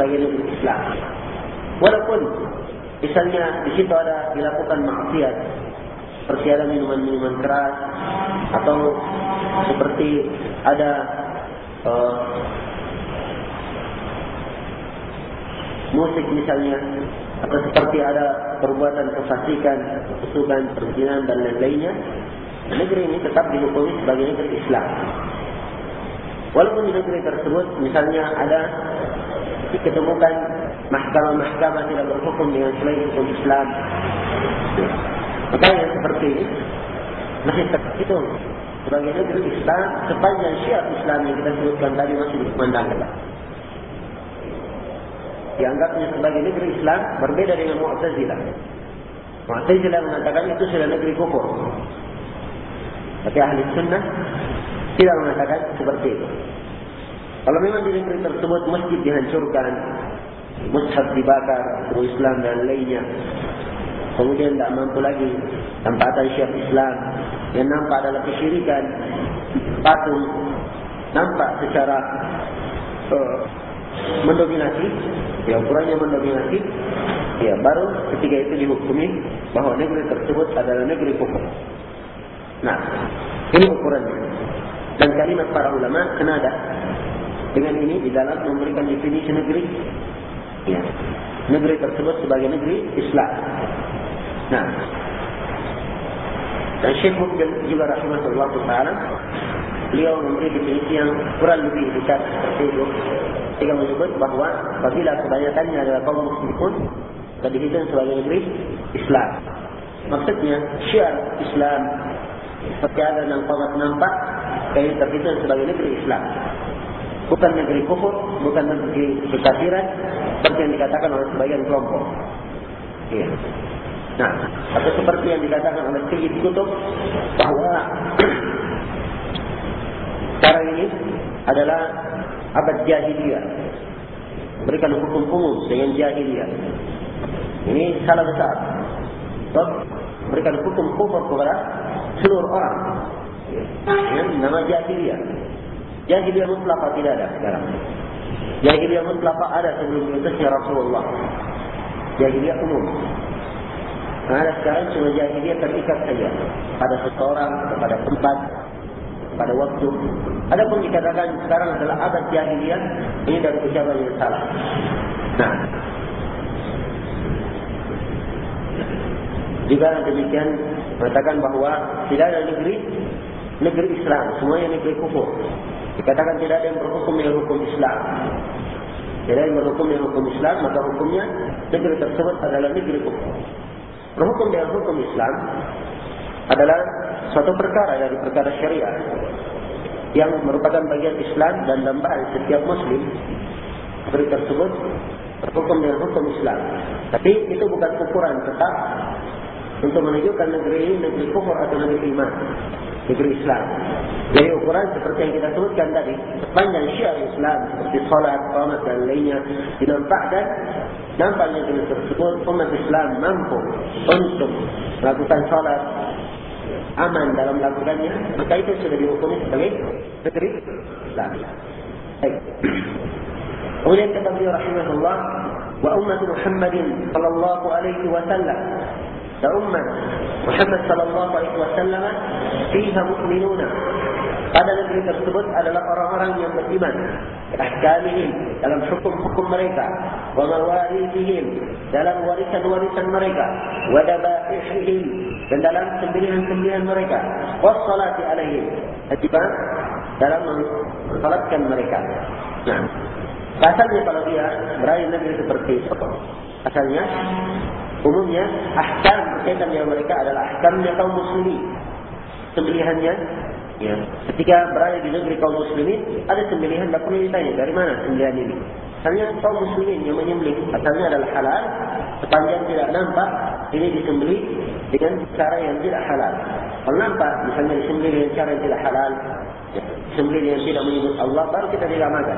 sebagai negeri Islam walaupun misalnya di situ ada dilakukan maksiat seperti ada minuman-minuman keras atau seperti ada uh, musik misalnya atau seperti ada perbuatan kefasikan, kesukaan, perzinahan dan lain-lainnya, negeri ini tetap dihukumi sebagai negeri Islam. Walaupun di negeri tersebut misalnya ada diketemukan mahkamah-mahkamah tidak berhukum dengan selain hukum Islam. Maka yang seperti ini masih itu sebagai negeri Islam sepanjang syiar Islam yang kita sebutkan tadi masih dikumandangkan dianggapnya sebagai negeri Islam berbeda dengan Mu'tazilah. Mu'tazilah mengatakan itu sudah negeri kufur. Tapi ahli sunnah tidak mengatakan seperti itu. Kalau memang di negeri tersebut masjid dihancurkan, mushaf dibakar, guru Islam dan lainnya, kemudian tidak mampu lagi tempatan syekh Islam, yang nampak adalah kesyirikan, patung, nampak secara uh, mendominasi, ya ukurannya mendominasi, ya baru ketika itu dihukumi bahawa negeri tersebut adalah negeri kufur. Nah, ini ukurannya. Dan kalimat para ulama kenada dengan ini di dalam memberikan definisi negeri, ya, negeri tersebut sebagai negeri Islam. Nah, dan Syekh Mubin juga rahimahullah ta'ala beliau memberi definisi yang kurang lebih dekat seperti itu Ketika menyebut bahawa apabila kebanyakannya adalah kaum muslimun dan dihitung sebagai negeri Islam. Maksudnya syiar Islam seperti ada yang kawan nampak kaya terhitung sebagai negeri Islam. Bukan negeri kufur, bukan negeri kekafiran seperti yang dikatakan oleh sebagian kelompok. Ya. Nah, atau seperti yang dikatakan oleh Sayyid Kutub bahawa cara ini adalah abad jahiliyah. Berikan hukum umum dengan jahiliyah. Ini salah besar. Sebab berikan hukum kufur kepada seluruh orang. Ya, nama jahiliyah. Jahiliyah mutlaka tidak ada sekarang. Jahiliyah mutlaka ada sebelum itu ya Rasulullah. Jahiliyah umum. Nah, sekarang cuma jahiliyah terikat saja pada seseorang, pada tempat, pada waktu. Ada pun dikatakan sekarang adalah abad jahiliyah, ini dari ucapan yang salah. Nah, juga demikian mengatakan bahawa tidak ada negeri negeri Islam, semuanya negeri kufur. Dikatakan tidak ada yang berhukum dengan hukum Islam. Tidak yang berhukum dengan hukum Islam, maka hukumnya negeri tersebut adalah negeri kufur. Berhukum dengan hukum Islam adalah suatu perkara dari perkara syariat yang merupakan bagian Islam dan dambaan setiap Muslim negeri tersebut berhukum dengan hukum Islam. Tapi itu bukan ukuran tetap untuk menunjukkan negeri ini negeri kufur atau negeri iman, negeri Islam. Jadi ukuran seperti yang kita sebutkan tadi, sepanjang syiar Islam seperti salat, qamat dan lainnya dinampakkan nampaknya negeri tersebut umat Islam mampu untuk melakukan salat, aman dalam melakukannya, maka itu sudah dihukumi sebagai negeri Islam. Baik. Kemudian kata beliau rahimahullah, wa umat Muhammad sallallahu alaihi wasallam umat Muhammad sallallahu alaihi wasallam fiha mu'minuna pada negeri tersebut adalah orang-orang yang beriman ahkamihim dalam hukum-hukum mereka wa mawarithihim dalam warisan-warisan mereka wa dabaihihim dan dalam sembelihan-sembelihan mereka wa salati alaihim dan dalam mensalatkan mereka nah asalnya kalau dia berada negeri seperti itu asalnya umumnya ahkam berkaitan dengan mereka adalah ahkamnya kaum muslimin sembelihannya Ya. Ketika berada di negeri kaum muslimin, ada sembelihan tak perlu ditanya. Dari mana sembelihan ini? Asalnya kaum muslimin yang menyembelih asalnya adalah halal sepanjang tidak nampak ini disembelih dengan cara yang tidak halal. Kalau nampak misalnya disembelih dengan cara yang tidak halal, disembelih yang tidak menyebut Allah baru kita tidak makan.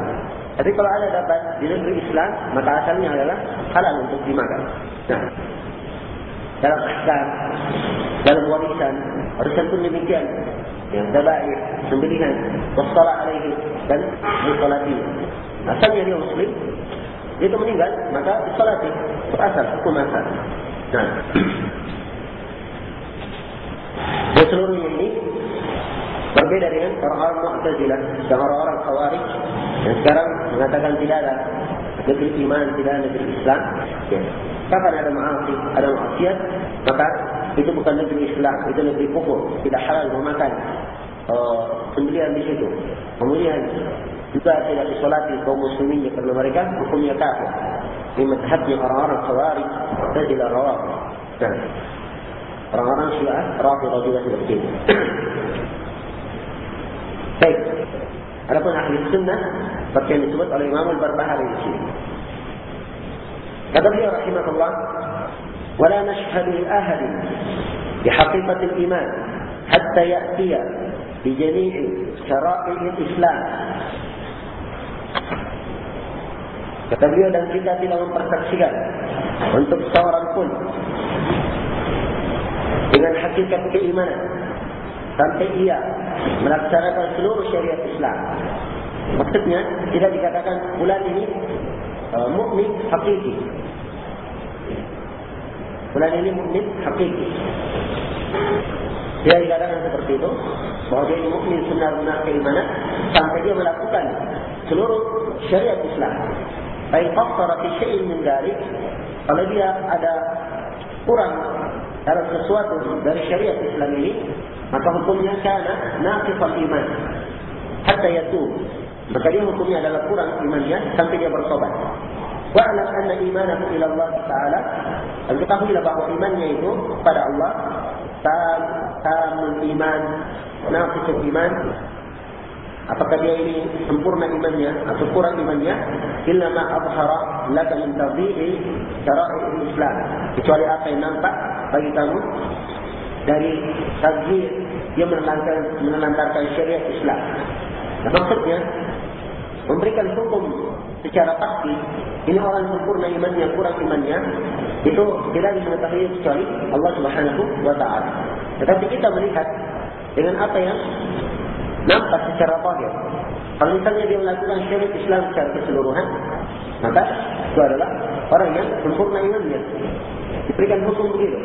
Tapi kalau ada dapat di negeri Islam maka asalnya adalah halal untuk dimakan. Nah, dalam ahkam, dalam warisan, warisan pun demikian. Yang terbaik, sembelihan, wassalah alaihi dan musalati. Asalnya dia muslim, dia itu meninggal, maka salati. Asal, hukum asal. Nah. Dan seluruhnya ini berbeda dengan orang-orang Mu'tazilah dan orang-orang Khawarij yang sekarang mengatakan tidak ada negeri iman, tidak ada negeri Islam. Kapan ada ma'asih, ada maksiat, maka itu bukan negeri Islam, itu negeri kufur. Tidak halal memakan uh, sendirian di situ. Kemudian juga tidak disolati kaum muslimin kerana mereka hukumnya kafir. Ini mazhabnya orang-orang khawarij tidak rawat. Orang-orang syiah rafidah juga seperti itu. Baik. Adapun ahli sunnah seperti yang disebut oleh Imam Al-Barbahari di sini. Kata beliau rahimahullah, "Wala nashhadu li ahadin bi haqiqati al-iman hatta ya'tiya bi jami'i syara'i al-Islam Kata beliau dan kita tidak mempersaksikan untuk seorang pun dengan hakikat keimanan sampai ia melaksanakan seluruh syariat Islam. Maksudnya tidak dikatakan bulan ini uh, mukmin hakiki. Bulan ini mukmin hakiki. Dia dikatakan seperti itu bahawa dia mukmin benar-benar keimanan sampai dia melakukan seluruh syariat Islam. Baik faktor fi syai'in min dzalik kalau dia ada kurang dalam sesuatu dari syariat Islam ini maka hukumnya kana naqifal iman. Hatta yatub maka dia hukumnya adalah kurang imannya sampai dia bertobat. Wa'lam anna imanahu ila Allah taala. Dan ketahuilah bahawa imannya itu pada Allah tam tamul iman naqisul iman. Apakah dia ini sempurna imannya atau kurang imannya? Illa ma adhara laka min tadhi'i syara'i islam. Kecuali apa yang nampak bagi kamu dari tadhir yang menelantarkan, menelantarkan syariat Islam nah, maksudnya memberikan hukum secara pasti ini orang sempurna imannya kurang imannya itu tidak mengetahui kecuali Allah Subhanahu taala tetapi kita melihat dengan apa yang nampak secara zahir. Kalau misalnya dia melakukan syariat Islam secara keseluruhan, maka itu adalah orang yang sempurna imannya. Diberikan hukum begitu.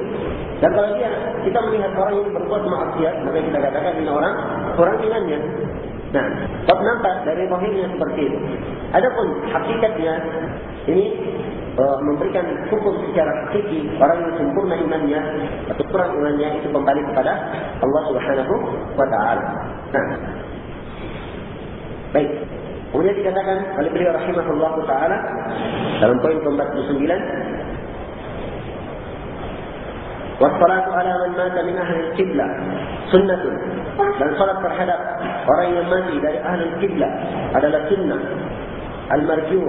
Dan kalau dia kita melihat orang yang berbuat maksiat, maka kita katakan ini orang kurang imannya. Nah, sebab nampak dari zahirnya seperti itu. Adapun hakikatnya ini uh, memberikan hukum secara hakiki orang yang sempurna imannya atau kurang imannya itu kembali kepada Allah Subhanahu wa taala. Nah. Baik. Kemudian dikatakan oleh beliau rahimahullah taala dalam poin ke-49 Wassalatu ala man mata min ahli al-qiblah sunnatun dan salat terhadap orang yang mati dari ahli al-qiblah adalah sunnah al-marjuh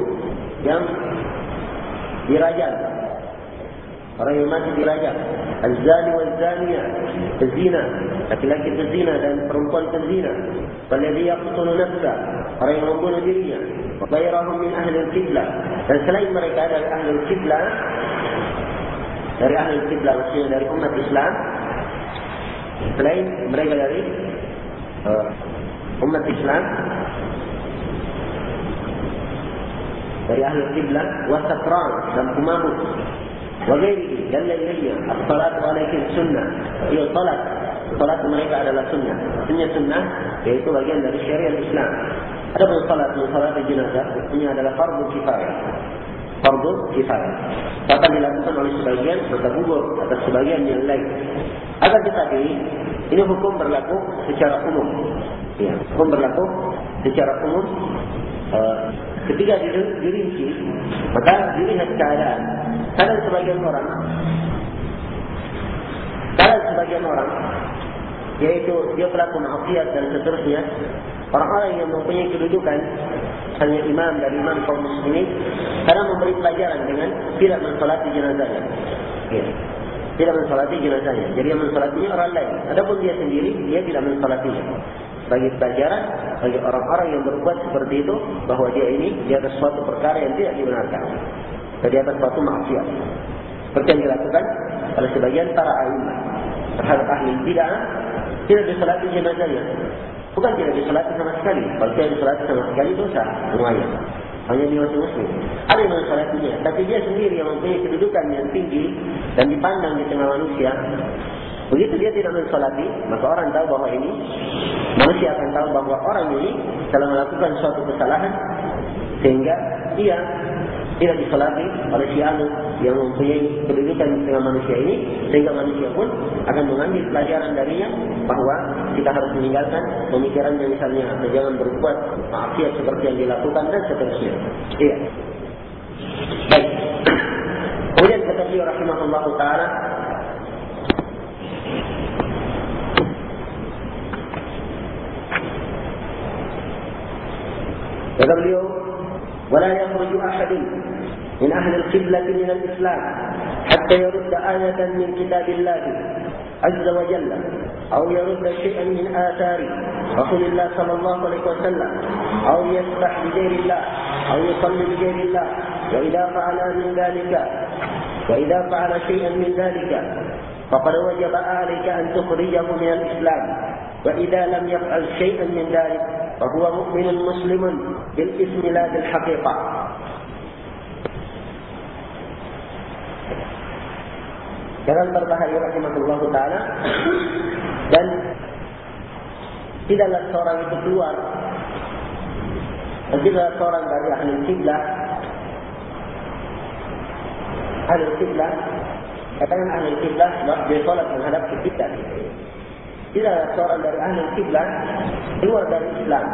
yang dirajam orang yang mati dirajam al-zani wal-zaniyah berzina laki-laki berzina dan perempuan berzina walladhi yaqtulu nafsa orang yang membunuh dirinya ghairahum min ahli al-qiblah dan selain mereka dari ahli al-qiblah dari ahli al-qiblah maksudnya dari umat Islam. Selain mereka dari uh, umat Islam dari ahli kiblat wasakran dan pemabuk wagairi dan lain-lainnya. As-salat alaihi sunnah. Ia salat. Salat mereka adalah sunnah. Sunnah sunnah yaitu bagian dari syariat Islam. Ada pun salat salat jenazah ini adalah fardu kifayah fardu kifayah akan dilakukan oleh sebagian gugur atas sebagian yang lain agar tetapi ini hukum berlaku secara umum ya, hukum berlaku secara umum uh, Ketika dirinci, maka dilihat keadaan. Kadang sebagian orang, kadang sebagian orang, yaitu dia pelaku maksiat dan seterusnya, orang-orang yang mempunyai kedudukan hanya imam dari imam kaum muslimin karena memberi pelajaran dengan tidak mensolati jenazahnya. Ya. Tidak mensolati jenazahnya. Jadi yang mensolatinya orang lain. Adapun dia sendiri, dia tidak mensolatinya. Bagi pelajaran, bagi orang-orang yang berbuat seperti itu, bahawa dia ini, dia ada suatu perkara yang tidak dibenarkan. Jadi atas suatu maksiat. Seperti yang dilakukan oleh sebagian para ayuman. Terhadap ahli tidak, tidak disolati jenazahnya. Bukan tidak disolati sama sekali. Kalau tidak disolati sama sekali, dosa. Semuanya. Hanya dia masih muslim. Ada yang mensolatinya. Tapi dia sendiri yang mempunyai kedudukan yang tinggi dan dipandang di tengah manusia. Begitu dia tidak mensolati, maka orang tahu bahawa ini, manusia akan tahu bahawa orang ini telah melakukan suatu kesalahan sehingga dia tidak disolati oleh si anu yang mempunyai kedudukan di tengah manusia ini sehingga manusia pun akan mengambil pelajaran darinya bahawa kita harus meninggalkan pemikiran yang misalnya jangan berbuat maksiat seperti yang dilakukan dan seterusnya. Iya. Baik. Kemudian kata beliau rahimahullah taala Kata beliau ولا يخرج أحد من أهل القبلة من الإسلام حتى يرد آية من كتاب الله عز وجل أو يرد شيئا من آثار رسول الله صلى الله عليه وسلم أو يسبح بغير الله أو يصلي بغير الله وإذا فعل من ذلك وإذا فعل شيئا من ذلك فقد وجب عليك أن تخرجه من الإسلام. وإذا لم يفعل شيئا من ذلك فهو مؤمن مسلم بالاسم لا بالحقيقة. Jangan berbahaya rahimahullah ta'ala. Dan Tidaklah seorang itu keluar. Dan tidaklah seorang dari ahli kiblah Ahli kiblah Katakan ahli Sebab dia sholat menghadap ke kita. Tidak seorang dari ahli kiblat keluar dari Islam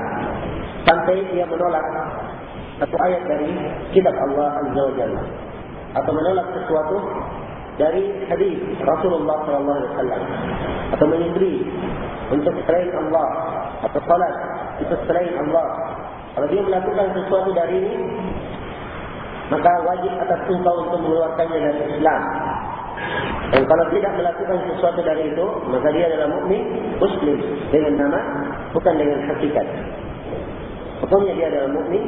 sampai dia menolak satu ayat dari kitab Allah Azza wa Jalla. Atau menolak sesuatu dari hadis Rasulullah sallallahu alaihi wasallam atau menyembeli untuk selain Allah atau salat untuk selain Allah kalau dia melakukan sesuatu dari ini maka wajib atas engkau untuk mengeluarkannya dari Islam dan kalau tidak melakukan sesuatu dari itu, maka dia adalah mukmin muslim dengan nama bukan dengan hakikat. Pokoknya dia adalah mukmin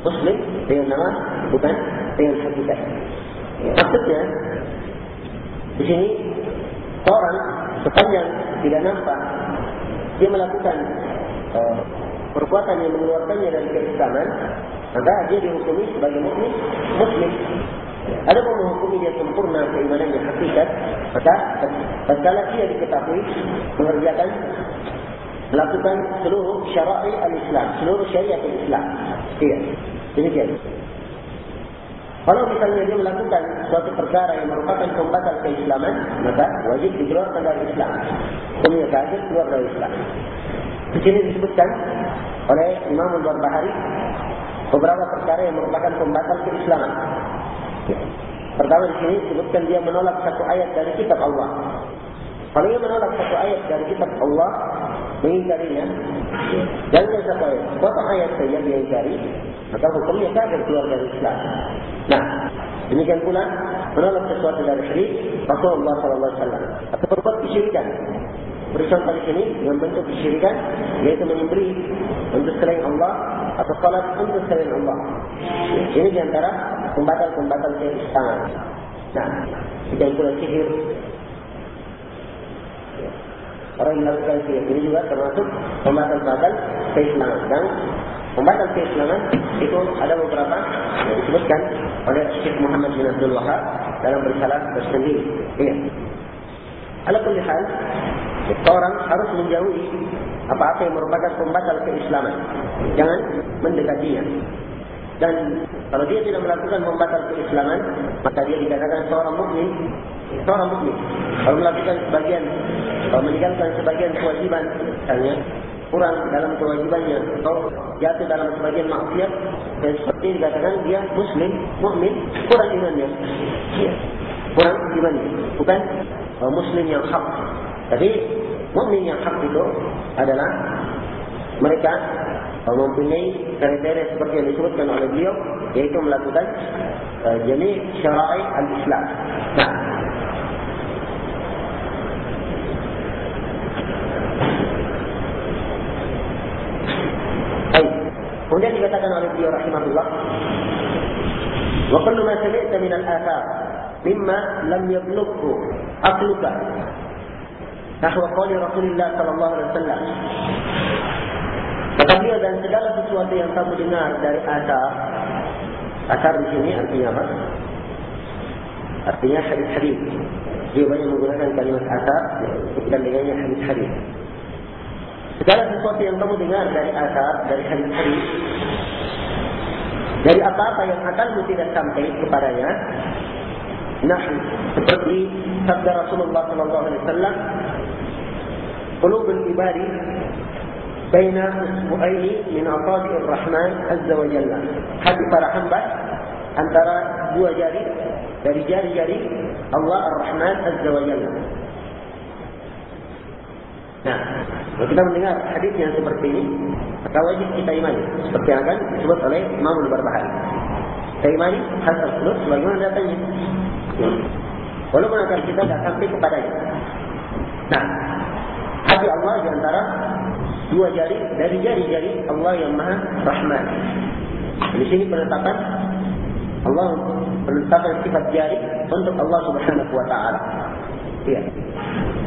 muslim dengan nama bukan dengan hakikat. Maksudnya di sini orang sepanjang tidak nampak dia melakukan uh, perbuatan yang mengeluarkannya dari keislaman, maka dia dihukumi sebagai mukmin muslim ada pun menghukumi dia sempurna keimanan yang hakikat, maka tatkala dia diketahui mengerjakan melakukan seluruh syara'i al-Islam, seluruh syariat al-Islam. Iya. Demikian. Kalau misalnya dia melakukan suatu perkara yang merupakan pembatal keislaman, maka wajib dikeluarkan dari Islam. Hukumnya kafir keluar dari Islam. Di sini disebutkan oleh Imam Al-Barbahari beberapa perkara yang merupakan pembatal keislaman. Pertama di sini sebutkan dia menolak satu ayat dari kitab Allah. Kalau dia menolak satu ayat dari kitab Allah, mengingkarinya, jangan satu ayat. Satu ayat saja dia ingkari, maka hukumnya kafir keluar dari Islam. Nah, demikian pula menolak sesuatu dari syirik Rasulullah Sallallahu Wasallam atau berbuat kesyirikan. Bersama di sini yang bentuk kesyirikan yaitu menyembeli untuk selain Allah atau salat untuk selain Allah. Ini diantara pembatal-pembatal keislaman. Nah, tidak pula sihir. Orang melakukan sihir ini juga termasuk pembatal-pembatal keislaman. Dan pembatal keislaman itu ada beberapa yang disebutkan oleh Syekh Muhammad bin Abdul Wahab dalam bersalah tersendiri. Ini. Ala kulli hal, seorang harus menjauhi apa-apa yang merupakan pembatal keislaman. Jangan mendekatinya. Dan kalau dia tidak melakukan pembatal keislaman, maka dia dikatakan seorang mukmin, seorang mukmin. Kalau melakukan sebagian, meninggalkan sebagian kewajiban, misalnya kurang dalam kewajibannya atau jatuh dalam sebagian maksiat, dan seperti dikatakan dia muslim, mukmin, kurang imannya. Ya. Kurang imannya. Bukan uh, muslim yang hak. Tapi mukmin yang hak itu adalah mereka mempunyai kriteria seperti yang disebutkan oleh beliau yaitu melakukan uh, jenis syara'i al-Islam. Nah, Kemudian dikatakan oleh beliau rahimahullah, "Wa kullu ma sami'ta min al-athar mimma lam yablughu aqluka." Nahwa qawli Rasulullah sallallahu alaihi wasallam. Beliau dan segala sesuatu yang kamu dengar dari asar Asar di sini artinya apa? Artinya hadis-hadis Dia banyak menggunakan kalimat asar Dan dengannya hadis-hadis Segala sesuatu yang kamu dengar dari asar Dari hadis-hadis Dari apa-apa yang akalmu tidak sampai kepadanya Nah, seperti sabda Rasulullah sallallahu alaihi wasallam, "Qulubul ibadi baina usbu'aini min asabi'ir rahman azza wa jalla. Hati para hamba antara dua jari dari jari-jari Allah ar-Rahman azza wa jalla. Nah, kalau kita mendengar hadis yang seperti ini, maka wajib kita imani. Seperti yang akan disebut oleh Imam Al-Barbahari. Kita imani hasil seluruh sebagaimana datanya. Walaupun akan kita tidak sampai kepadanya. Nah, hati Allah di antara dua jari dari jari-jari Allah yang Maha Rahman. Di sini penetapan Allah penetapan sifat jari untuk Allah Subhanahu wa taala. Ya.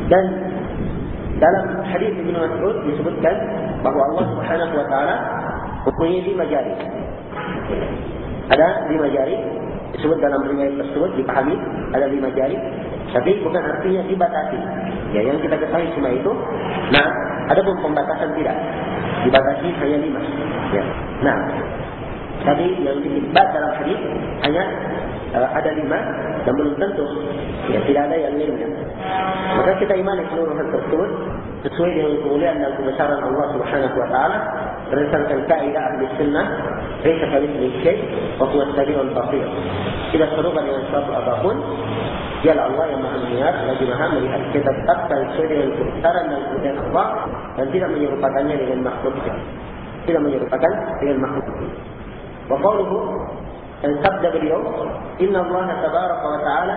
Dan dalam hadis Ibnu Mas'ud disebutkan bahawa Allah Subhanahu wa taala mempunyai lima jari. Ada lima jari disebut dalam riwayat tersebut dipahami ada lima jari tapi bukan artinya dibatasi. Ya yang kita ketahui cuma itu. Nah, ada pun pembatasan tidak. Dibatasi hanya lima. Ya. Nah, tadi yang disebut dalam hadis hanya ada lima dan belum tentu ya tidak ada yang lainnya. Maka kita imani seluruh hal tersebut sesuai dengan kemuliaan dan kebesaran Allah Subhanahu wa taala berdasarkan kaidah ahli sunnah laisa kamitslihi syai' wa huwa as-sami'ul basir. Tidak serupa dengan sesuatu apapun Dialah Allah yang maha mendengar lagi maha melihat kita tetapkan sesuai dengan kebesaran dan kemudian Allah dan tidak menyerupakannya dengan makhluknya. Tidak menyerupakan dengan makhluknya. Wa qawluhu dan sabda beliau Inna Allah tabaraka wa ta'ala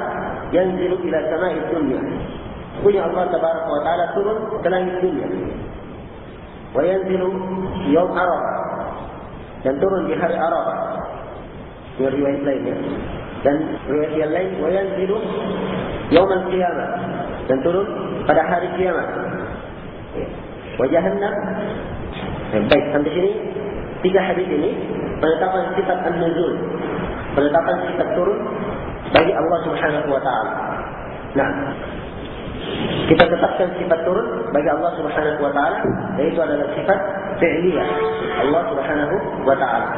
yanzilu ila sama'i dunya punya Allah tabaraka wa ta'ala turun ke langit dunia wa yanzilu yawm arafah dan turun di hari arafah di riwayat lainnya dan riwayat yang lain wa yanzilu yawm al-qiyamah dan turun pada hari kiamat wa jahannam baik sampai sini tiga hadis ini penetapan sifat an-nuzul penetapan sifat turun bagi Allah Subhanahu wa taala. Nah, kita tetapkan sifat turun bagi Allah Subhanahu wa taala yaitu adalah sifat fi'liyah Allah Subhanahu wa taala.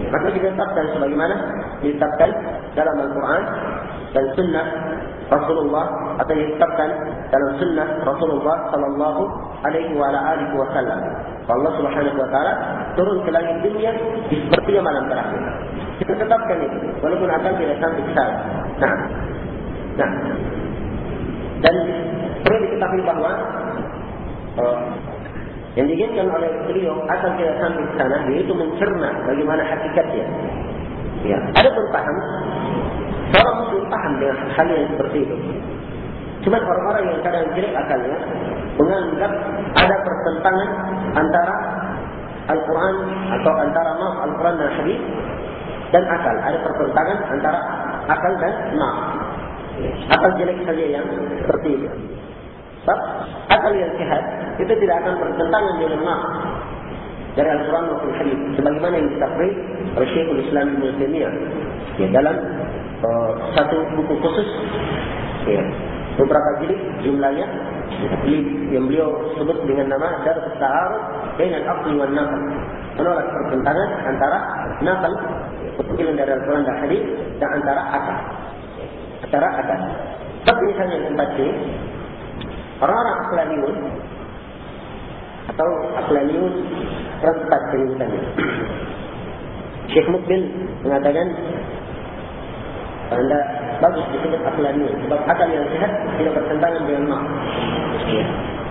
Maka kita tetapkan sebagaimana ditetapkan dalam Al-Quran dan Sunnah Rasulullah atau ditetapkan dalam Sunnah Rasulullah Sallallahu Alaihi Wasallam. Allah Subhanahu Wa Taala turun ke langit dunia seperti malam terakhir. Kita tetapkan itu, walaupun akan ke sana. Nah, nah, dan perlu diketahui bahawa uh, yang diinginkan oleh beliau akan tidak sampai ke sana, yaitu mencerna bagaimana hakikatnya. Ya, ada pun paham, orang muslim paham dengan hal yang seperti itu. Cuma orang-orang yang kadang jelek akalnya menganggap ada pertentangan antara Al-Quran atau antara maaf Al-Quran dan Hadis dan akal. Ada pertentangan antara akal dan maaf. Akal jelek saja yang seperti itu. Sebab akal yang sehat itu tidak akan bertentangan dengan maaf dari Al-Quran maupun Hadis. Sebagaimana yang ditakrir oleh Syekhul Islam Ibn Taimiyah ya, dalam uh, satu buku khusus ya, beberapa jilid jumlahnya yang beliau sebut dengan nama Darus Ta'aruf dengan Aqli wan Naql menolak pertentangan antara Naql kepikiran dari Al-Quran dan Hadis dan antara akal antara akal tapi misalnya yang tempat ini orang-orang aklaniun atau aklaniun orang tempat penyebutannya Syekh Mukbil mengatakan anda bagus disebut aklaniun sebab akal yang sehat tidak bertentangan dengan mak.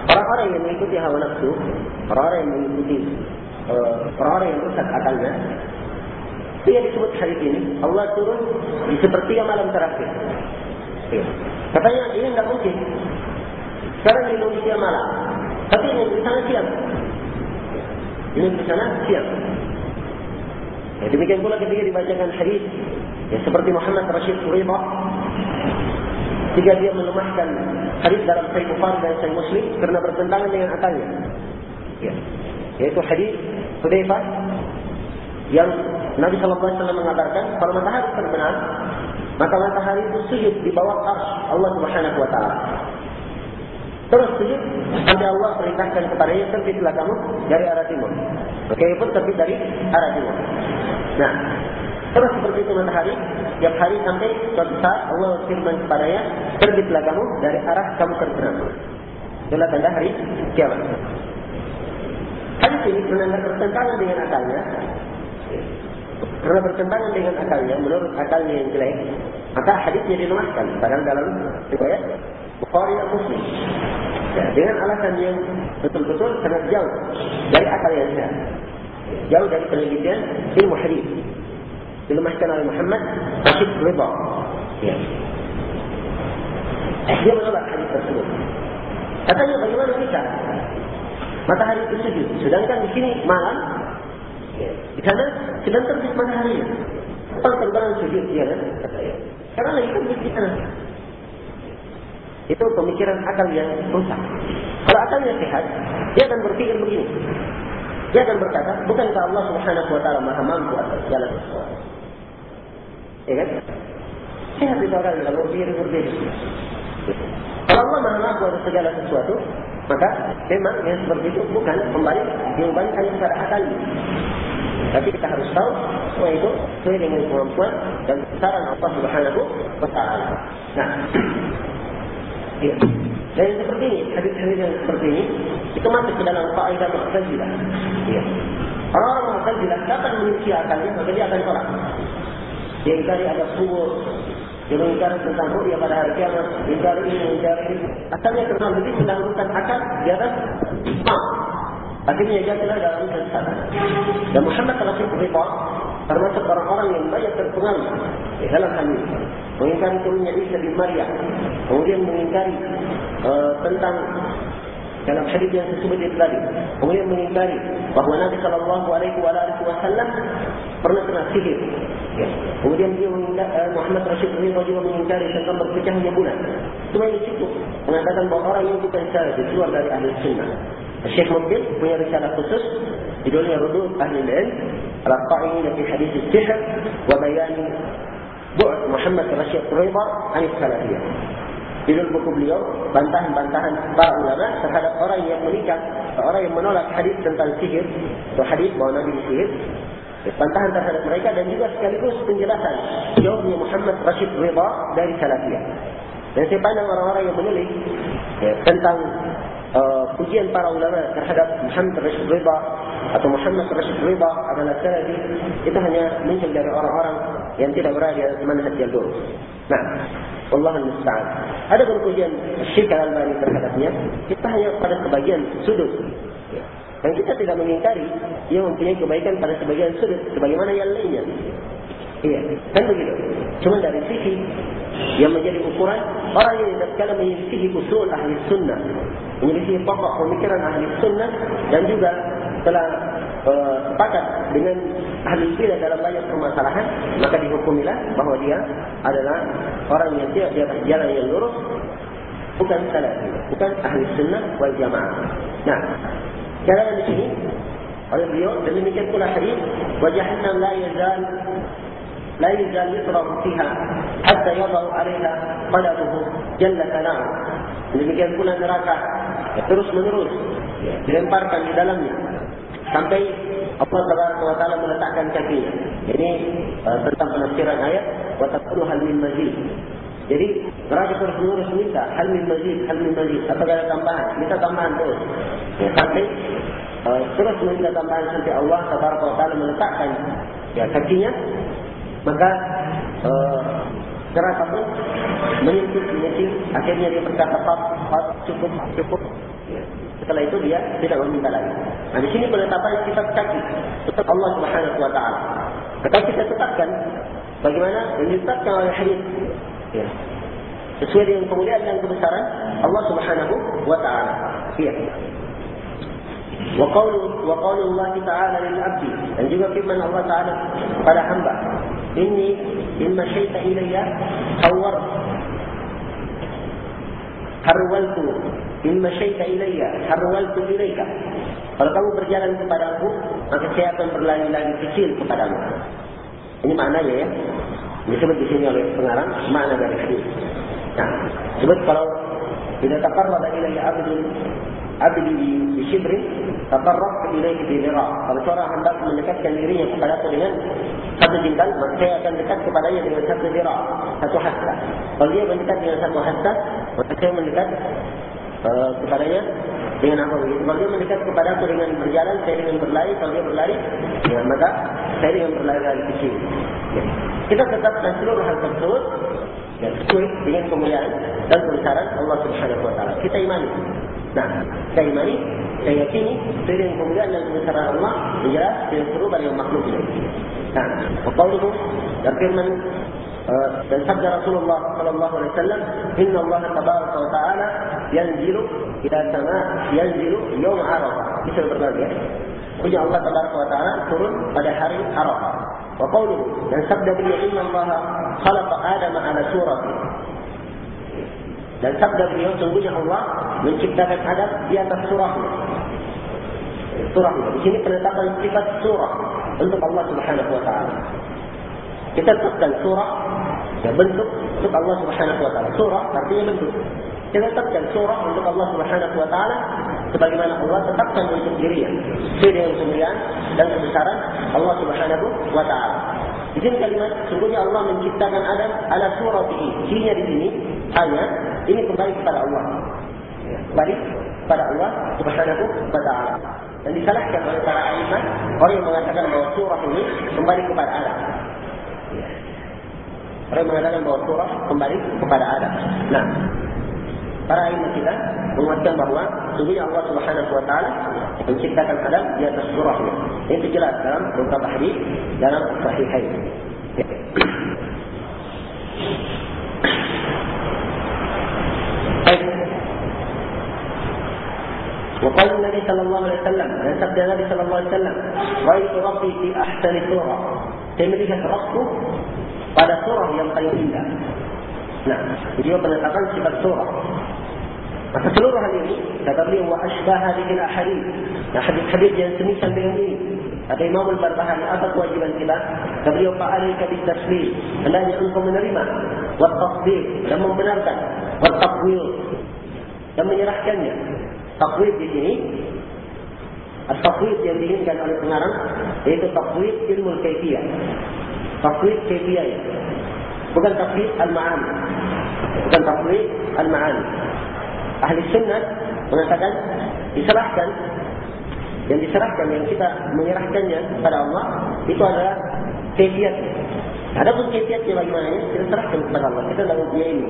Orang-orang yang mengikuti hawa nafsu, orang-orang yang mengikuti uh, orang-orang yang rusak akalnya. Dia disebut hari ini Allah turun di seperti yang malam terakhir. Ya. Katanya ini tidak mungkin. Sekarang di Indonesia malam. Tapi ini di sana siang. Ini di sana siang. Ya, demikian pula ketika dibacakan hadis ya, seperti Muhammad Rashid Suribah jika dia melemahkan hadis dalam Sahih Bukhari dan Sahih Muslim kerana bertentangan dengan akalnya. Ya. Yaitu hadis Hudzaifah yang Nabi sallallahu alaihi wasallam mengatakan kalau matahari terbenam maka matahari itu sujud di bawah arsy Allah Subhanahu wa taala. Terus sujud sampai Allah perintahkan kepadanya terbitlah kamu dari arah timur. Oke, pun terbit dari arah timur. Nah, terus seperti itu matahari, tiap hari sampai suatu saat Allah firman kepadanya terbitlah kamu dari arah kamu terbenam. Itulah tanda hari kiamat. Hadis ini benar-benar bertentangan dengan akalnya, karena bertentangan dengan akalnya, menurut akalnya yang jelek, maka hadisnya dilemahkan. Padahal dalam riwayat Bukhari dan Muslim. Ya, dengan alasan yang betul-betul sangat jauh dari akal yang sehat. Jauh dari penelitian ilmu hadis. Dilemahkan oleh Muhammad Rashid Ridha. Ya. Eh, dia menolak hadis tersebut. Katanya bagaimana bisa? Matahari itu sujud. Sedangkan di sini malam di sana sedang terbit matahari. Kalau terbang sujud dia kan? Karena lagi terbit di. Itu pemikiran akal yang rusak. Kalau akalnya sehat, dia akan berpikir begini. Dia akan berkata, bukankah Allah Subhanahu Wa Taala maha mampu atas segala sesuatu? Ya kan? Sehat itu akal kalau berpikir berbeda. Kalau Allah maha mampu atas segala sesuatu, maka memang yang seperti itu bukan kembali diubahkan kepada akal. Tapi kita harus tahu semua itu sesuai dengan kemampuan dan kebesaran Allah Subhanahu wa taala. Nah. Ya. Dan seperti ini, hadis-hadis yang seperti ini itu masuk ke dalam kaidah Mu'tazilah. Ya. Orang-orang Mu'tazilah akan memiliki akalnya, maka dia akan tolak. Dia ingkari ada kubur, dia mengingkari tentang ru'ya pada hari kiamat, ingkari ini, ingkari ini. Asalnya kerana lebih mendahulukan akal di atas Akhirnya jatuhlah dalam kesesatan. Dan Muhammad Rasul Ridha termasuk orang-orang yang banyak terpengaruh di dalam hal ini. Mengingkari turunnya Isa bin Maryam. Kemudian mengingkari uh, tentang dalam hadis yang itu tadi. Kemudian mengingkari bahawa Nabi Sallallahu Alaihi Wasallam pernah kena sihir. Ya. Kemudian dia mengingkari, uh, Muhammad Rashid Ridha juga mengingkari tentang berpecahnya bulan. Semua ini cukup mengatakan bahawa orang yang bukan sahaja keluar dari ahli sunnah. Syekh Mubin punya risalah khusus judulnya Rudud Ahli Al-Ilm ala qa'ini fi hadis al-sihr wa bayan bu'd Muhammad Rashid Ridha an salafiyah. Judul buku beliau bantahan-bantahan para ulama terhadap orang yang menikah, orang yang menolak hadis tentang sihir atau hadis bahawa Nabi sihir. Bantahan terhadap mereka dan juga sekaligus penjelasan jawabnya Muhammad Rashid Ridha dari salafiyah. Dan saya pandang orang-orang yang menulis ya, tentang uh, pujian para ulama terhadap Muhammad Rashid Ridha atau Muhammad Rashid Ridha adalah salafi itu hanya muncul dari orang-orang yang tidak berada di manhaj yang lurus. Nah, Allah musta'an. Ada pun pujian Syekh Al-Albani terhadapnya, kita hanya pada sebagian sudut. Dan kita tidak mengingkari ia mempunyai kebaikan pada sebagian sudut sebagaimana yang lainnya. Iya, kan begitu. Cuma dari sisi yang menjadi ukuran orang yang sekali menyelisihi usul ahli sunnah. Menyelisihi pokok pemikiran ahli sunnah dan juga telah uh, sepakat dengan ahli bidah dalam banyak permasalahan maka dihukumilah bahawa dia adalah orang yang tidak di atas jalan yang lurus bukan salah bukan ahli sunnah wal jamaah. Nah cara di sini oleh beliau dan demikian pula hadis wajahna la yazal لا يزال يضرب فيها حتى يضع عليها قلبه جل ثناؤه demikian pula neraka terus menerus dilemparkan di dalamnya sampai Allah Taala meletakkan kakinya ini uh, tentang penafsiran ayat wa taqulu hal min mazid jadi neraka terus menerus minta hal min mazid hal min mazid apa ada tambahan minta tambahan terus ya, sampai uh, terus minta tambahan sampai Allah Taala meletakkan ya kakinya maka kerana pun menyentuh menyentuh akhirnya dia berkata apa cukup cukup setelah itu dia tidak meminta lagi. Nah, di sini penetapan sifat kaki untuk Allah Subhanahu wa taala. Maka kita tetapkan bagaimana yang ditetapkan oleh hadis. Ya. Sesuai dengan kemuliaan dan kebesaran Allah Subhanahu wa taala. Ya. وقول وقول الله تعالى للعبد dan juga firman Allah Taala pada hamba ini in masyaita ilayya hawar harwaltu in masyaita ilayya harwaltu ilayka kalau kamu berjalan kepada aku maka saya akan berlari-lari kecil kepadamu. Ini maknanya ya. Disebut di sini oleh pengarang makna dari hadis. Nah sebut kalau tidak taqarraba ilayya abdul abdi di shibri tabarrak ilaihi bi dhira kalau seorang hamba mendekatkan dirinya kepada aku dengan satu jengkal maka saya akan dekat kepadanya dengan satu dhira satu hasta kalau dia mendekat dengan satu hasta maka saya mendekat uh, kepadanya dengan apa begitu kalau dia mendekat kepada aku dengan berjalan saya dengan berlari kalau dia berlari ya, maka saya dengan berlari-lari kecil ya. kita tetap seluruh hal tersebut yang sesuai dengan kemuliaan dan kebesaran Allah Subhanahu Wa Taala. Kita imani. نعم. سيمني سيتيني تريد ان تقول الله الذي في الله اجراء بمفروض للمخلوق نعم وقوله يقول من بل رسول الله صلى الله عليه وسلم ان الله تبارك وتعالى ينزل إلى السماء ينزل يوم عرفه مثل برنامج وجعل الله تبارك وتعالى قرن قد حرم عرفه وقوله من سب ان الله خلق آدم على صورته dan sabda beliau sungguhnya Allah menciptakan Adam di atas surahnya. Surahnya. Di sini penetapan sifat surah untuk Allah Subhanahu wa taala. Kita tetapkan surah ya bentuk untuk Allah Subhanahu wa taala. Surah artinya bentuk. Kita tetapkan surah untuk Allah Subhanahu wa taala sebagaimana Allah tetapkan untuk dirinya. Sesuai dengan kemuliaan dan kebesaran Allah Subhanahu wa taala. Di sini kalimat sungguhnya Allah menciptakan Adam ala suratihi. Cirinya di sini hanya ini kembali kepada Allah. Kembali kepada Allah Subhanahu wa taala. Dan disalahkan oleh para ulama orang yang mengatakan bahwa surah ini kembali kepada Adam. Orang yang mengatakan bahwa surah kembali kepada Adam. Nah, para ilmu kita menguatkan bahawa sungguhnya Allah Subhanahu wa taala menciptakan Adam di atas surahnya. Ini jelas dalam beberapa hadis dalam sahihain. وقال النبي صلى الله عليه وسلم dan sabda Nabi صلى الله عليه وسلم رأيت ربي في أحسن سورة saya melihat Rabbku pada surah yang paling indah nah dia penetapan sifat surah Maka seluruh hal ini kata beliau wa asbah hadhihi al-ahadith. Nah hadis-hadis yang semisal dengan ini. Kata Imam Al-Barbahari apa kewajiban kita? Kata beliau fa'alaika bitaslim. Hendaknya engkau menerima wa tasdiq dan membenarkan wa taqwil dan menyerahkannya. Taqwid di sini At-taqwid yang diinginkan oleh pengarang yaitu taqwid ilmu kaifiyah. Taqwid kaifiyah. Bukan taqwid al-ma'ani. Bukan taqwid al-ma'ani ahli sunnah mengatakan diserahkan yang diserahkan yang kita menyerahkannya kepada Allah itu adalah kefiat. Ada pun kefiatnya bagaimana kita serahkan kepada Allah. Kita dalam dunia ini.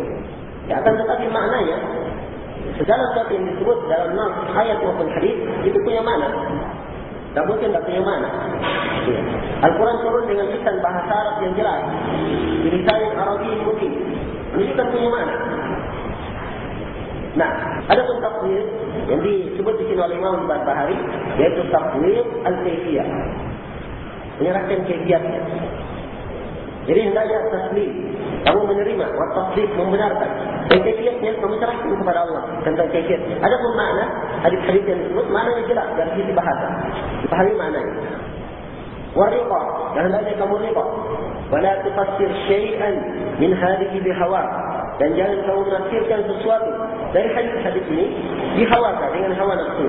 Ya, akan tetapi maknanya segala sesuatu yang disebut dalam nas ayat maupun hadis itu punya mana. Tak mungkin tak punya mana. Al-Quran turun dengan lisan bahasa Arab yang jelas. Jadi saya Arabi mungkin. Ini kita punya mana. Nah, ada pun takwil yang disebut di sini oleh Imam Al-Bahari, yaitu takwil al-kaifiyah. Menyerahkan kaifiatnya. Jadi hendaknya taslim. Kamu menerima, wa taslim, membenarkan. Kaifiatnya, kamu serahkan kepada Allah. Tentang kaifiatnya. Ada pun makna, hadis-hadis yang disebut, maknanya jelas dari sisi bahasa. Dipahami maknanya. Warriqa, hendaknya kamu riqa. Wala tufassir syai'an min hadihi bihawa. Dan jangan kamu menafsirkan sesuatu dari hadis-hadis ini dihawakan dengan hawa nafsu.